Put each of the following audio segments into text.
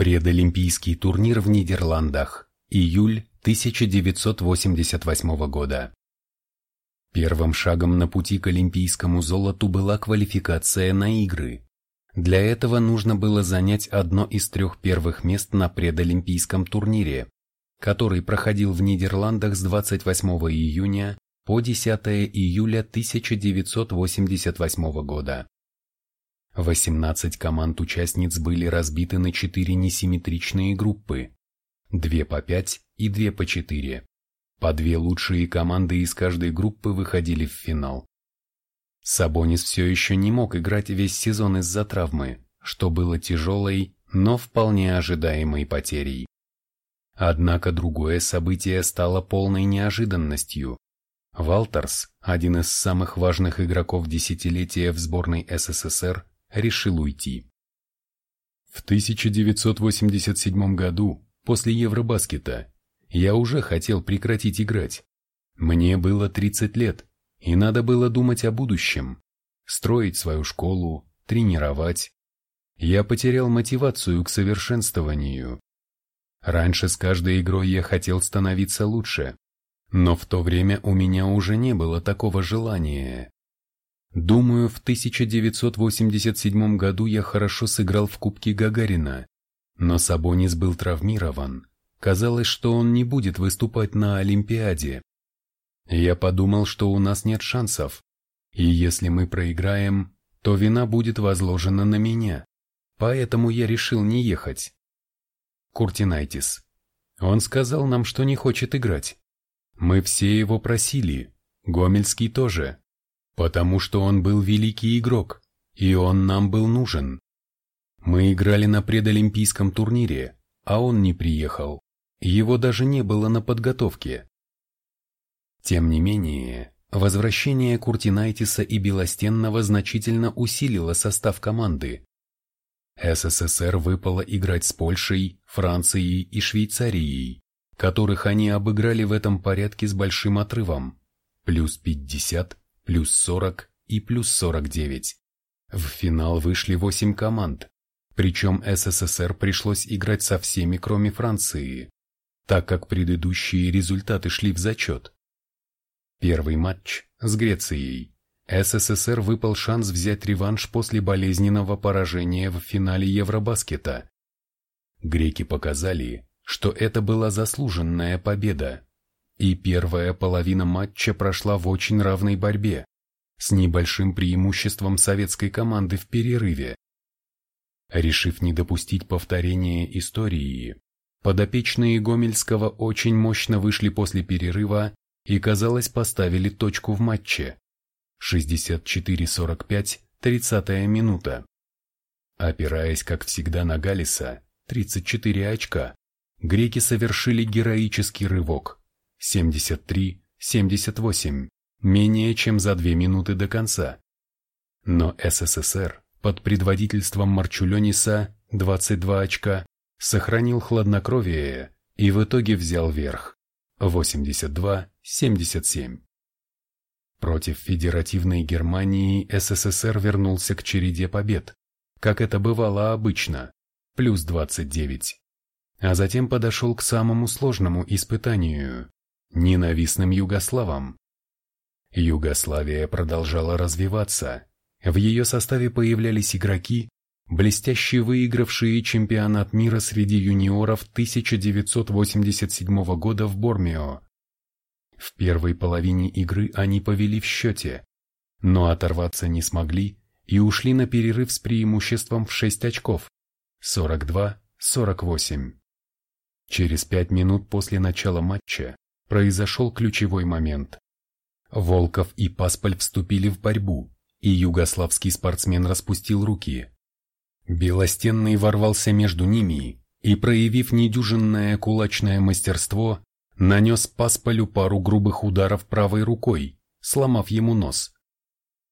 Предолимпийский турнир в Нидерландах. Июль 1988 года. Первым шагом на пути к олимпийскому золоту была квалификация на игры. Для этого нужно было занять одно из трех первых мест на предолимпийском турнире, который проходил в Нидерландах с 28 июня по 10 июля 1988 года. 18 команд-участниц были разбиты на четыре несимметричные группы, две по пять и две по четыре. По две лучшие команды из каждой группы выходили в финал. Сабонис все еще не мог играть весь сезон из-за травмы, что было тяжелой, но вполне ожидаемой потерей. Однако другое событие стало полной неожиданностью. Валтерс, один из самых важных игроков десятилетия в сборной СССР, решил уйти. В 1987 году, после Евробаскета, я уже хотел прекратить играть. Мне было 30 лет, и надо было думать о будущем, строить свою школу, тренировать. Я потерял мотивацию к совершенствованию. Раньше с каждой игрой я хотел становиться лучше, но в то время у меня уже не было такого желания. Думаю, в 1987 году я хорошо сыграл в Кубке Гагарина, но Сабонис был травмирован. Казалось, что он не будет выступать на Олимпиаде. Я подумал, что у нас нет шансов, и если мы проиграем, то вина будет возложена на меня, поэтому я решил не ехать. Куртинайтис. Он сказал нам, что не хочет играть. Мы все его просили, Гомельский тоже, потому что он был великий игрок, и он нам был нужен. Мы играли на предолимпийском турнире, а он не приехал. Его даже не было на подготовке. Тем не менее, возвращение Куртинайтиса и Белостенного значительно усилило состав команды. СССР выпало играть с Польшей, Францией и Швейцарией, которых они обыграли в этом порядке с большим отрывом, плюс 50, плюс 40 и плюс 49. В финал вышли 8 команд, причем СССР пришлось играть со всеми, кроме Франции, так как предыдущие результаты шли в зачет. Первый матч с Грецией. СССР выпал шанс взять реванш после болезненного поражения в финале Евробаскета. Греки показали, что это была заслуженная победа. И первая половина матча прошла в очень равной борьбе, с небольшим преимуществом советской команды в перерыве. Решив не допустить повторения истории, подопечные Гомельского очень мощно вышли после перерыва и, казалось, поставили точку в матче. 64-45, 30 минута. Опираясь, как всегда, на Галиса, 34 очка, греки совершили героический рывок. 73-78, менее чем за две минуты до конца. Но СССР под предводительством Марчулениса 22 очка сохранил хладнокровие и в итоге взял верх 82-77. Против федеративной Германии СССР вернулся к череде побед, как это бывало обычно, плюс 29. А затем подошел к самому сложному испытанию ненавистным югославам. Югославия продолжала развиваться. В ее составе появлялись игроки, блестяще выигравшие чемпионат мира среди юниоров 1987 года в Бормио. В первой половине игры они повели в счете, но оторваться не смогли и ушли на перерыв с преимуществом в 6 очков – 42-48. Через пять минут после начала матча произошел ключевой момент. Волков и Пасполь вступили в борьбу, и югославский спортсмен распустил руки. Белостенный ворвался между ними и, проявив недюжинное кулачное мастерство, нанес Пасполю пару грубых ударов правой рукой, сломав ему нос.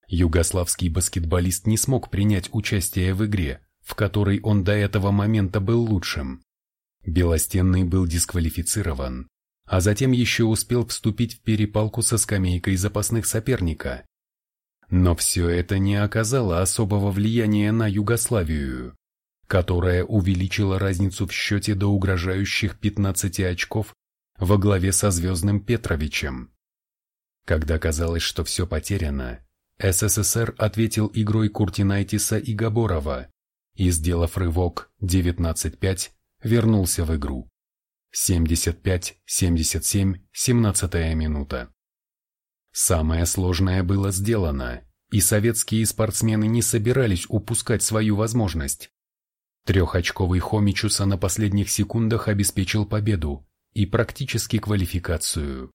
Югославский баскетболист не смог принять участие в игре, в которой он до этого момента был лучшим. Белостенный был дисквалифицирован, а затем еще успел вступить в перепалку со скамейкой запасных соперника. Но все это не оказало особого влияния на Югославию, которая увеличила разницу в счете до угрожающих 15 очков во главе со Звездным Петровичем. Когда казалось, что все потеряно, СССР ответил игрой Куртинайтиса и Габорова и, сделав рывок 19-5, вернулся в игру. 75-77, 17 минута. Самое сложное было сделано, и советские спортсмены не собирались упускать свою возможность. Трехочковый Хомичуса на последних секундах обеспечил победу и практически квалификацию.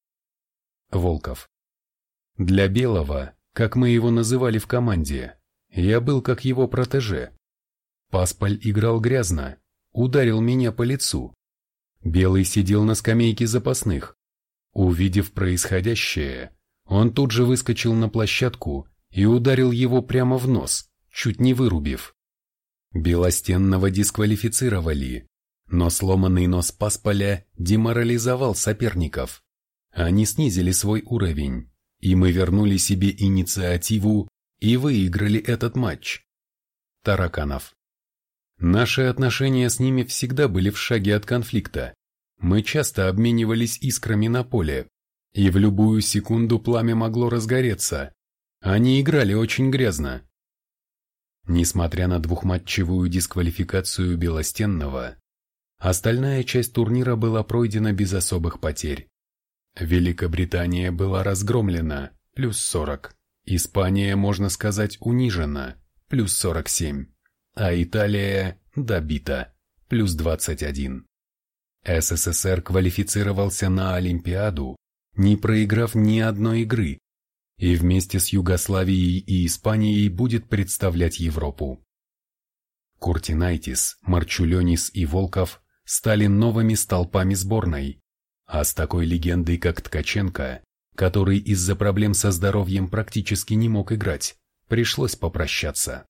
Волков. Для Белого, как мы его называли в команде, я был как его протеже. Паспаль играл грязно, ударил меня по лицу. Белый сидел на скамейке запасных. Увидев происходящее, он тут же выскочил на площадку и ударил его прямо в нос, чуть не вырубив. Белостенного дисквалифицировали, но сломанный нос Пасполя деморализовал соперников. Они снизили свой уровень, и мы вернули себе инициативу и выиграли этот матч. Тараканов. Наши отношения с ними всегда были в шаге от конфликта. Мы часто обменивались искрами на поле, и в любую секунду пламя могло разгореться. Они играли очень грязно. Несмотря на двухматчевую дисквалификацию Белостенного, остальная часть турнира была пройдена без особых потерь. Великобритания была разгромлена, плюс 40. Испания, можно сказать, унижена, плюс 47. А Италия добита, плюс 21. СССР квалифицировался на Олимпиаду, не проиграв ни одной игры, и вместе с Югославией и Испанией будет представлять Европу. Куртинайтис, Марчуленис и Волков стали новыми столпами сборной, а с такой легендой, как Ткаченко, который из-за проблем со здоровьем практически не мог играть, пришлось попрощаться.